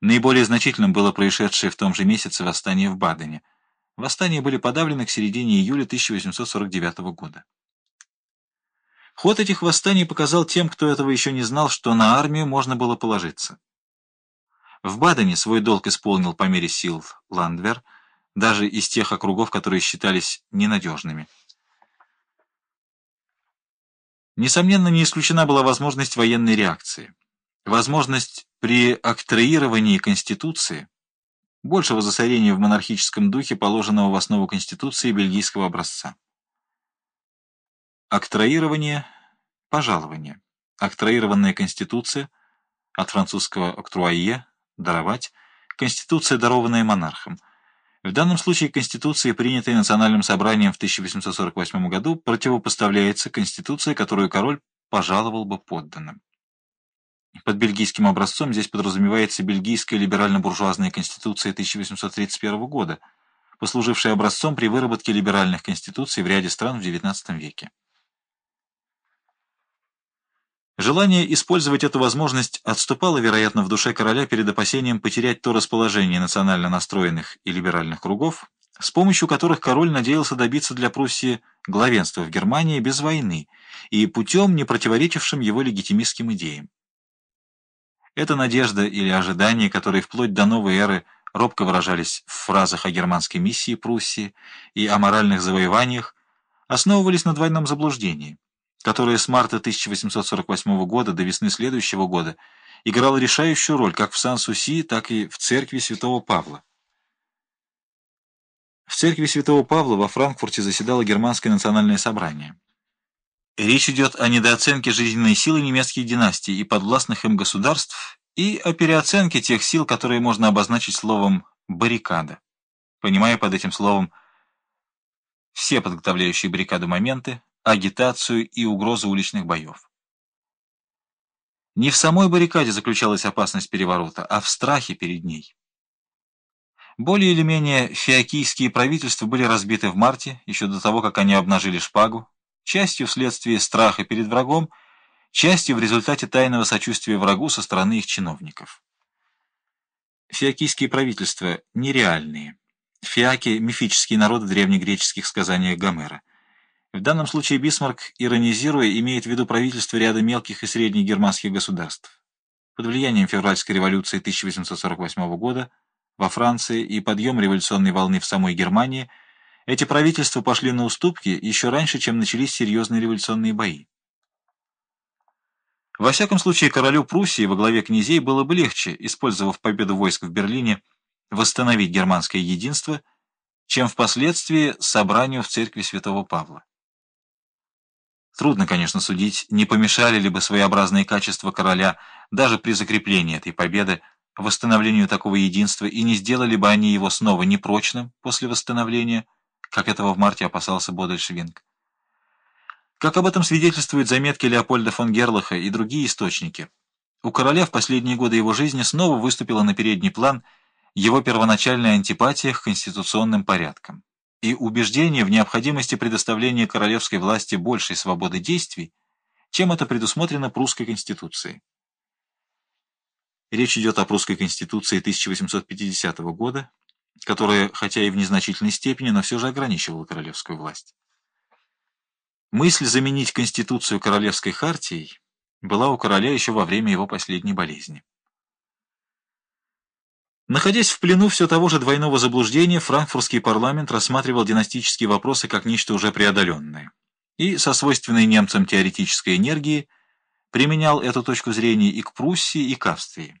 Наиболее значительным было происшедшее в том же месяце восстание в Бадене. Восстания были подавлены к середине июля 1849 года. Ход этих восстаний показал тем, кто этого еще не знал, что на армию можно было положиться. В Бадене свой долг исполнил по мере сил Ландвер, даже из тех округов, которые считались ненадежными. Несомненно, не исключена была возможность военной реакции. Возможность при октроировании Конституции большего засорения в монархическом духе, положенного в основу Конституции бельгийского образца. Октроирование – пожалование. Октроированная Конституция, от французского «октруае» – «даровать», Конституция, дарованная монархом. В данном случае Конституция, принятая Национальным собранием в 1848 году, противопоставляется Конституции, которую король пожаловал бы подданным. Под бельгийским образцом здесь подразумевается бельгийская либерально-буржуазная конституция 1831 года, послужившая образцом при выработке либеральных конституций в ряде стран в XIX веке. Желание использовать эту возможность отступало, вероятно, в душе короля перед опасением потерять то расположение национально настроенных и либеральных кругов, с помощью которых король надеялся добиться для Пруссии главенства в Германии без войны и путем, не противоречившим его легитимистским идеям. Эта надежда или ожидание, которые вплоть до новой эры робко выражались в фразах о германской миссии Пруссии и о моральных завоеваниях, основывались на двойном заблуждении, которое с марта 1848 года до весны следующего года играло решающую роль как в Сан-Суси, так и в церкви святого Павла. В церкви святого Павла во Франкфурте заседало Германское национальное собрание. Речь идет о недооценке жизненной силы немецких династий и подвластных им государств и о переоценке тех сил, которые можно обозначить словом «баррикада», понимая под этим словом все подготовляющие баррикаду моменты, агитацию и угрозу уличных боев. Не в самой баррикаде заключалась опасность переворота, а в страхе перед ней. Более или менее феокийские правительства были разбиты в марте, еще до того, как они обнажили шпагу, частью вследствие страха перед врагом, частью в результате тайного сочувствия врагу со стороны их чиновников. Фиокийские правительства нереальные. Фиаки – мифические народы древнегреческих сказаний Гомера. В данном случае Бисмарк, иронизируя, имеет в виду правительство ряда мелких и средних германских государств. Под влиянием февральской революции 1848 года во Франции и подъем революционной волны в самой Германии – эти правительства пошли на уступки еще раньше, чем начались серьезные революционные бои. Во всяком случае, королю Пруссии во главе князей было бы легче, использовав победу войск в Берлине, восстановить германское единство, чем впоследствии собранию в церкви святого Павла. Трудно, конечно, судить, не помешали ли бы своеобразные качества короля даже при закреплении этой победы восстановлению такого единства и не сделали бы они его снова непрочным после восстановления, как этого в марте опасался Бодельшвинг. Как об этом свидетельствуют заметки Леопольда фон Герлаха и другие источники, у короля в последние годы его жизни снова выступила на передний план его первоначальная антипатия к конституционным порядкам и убеждение в необходимости предоставления королевской власти большей свободы действий, чем это предусмотрено прусской конституцией. Речь идет о прусской конституции 1850 года, которая, хотя и в незначительной степени, но все же ограничивала королевскую власть. Мысль заменить Конституцию королевской хартией была у короля еще во время его последней болезни. Находясь в плену все того же двойного заблуждения, франкфуртский парламент рассматривал династические вопросы как нечто уже преодоленное и со свойственной немцам теоретической энергией применял эту точку зрения и к Пруссии, и к Австрии.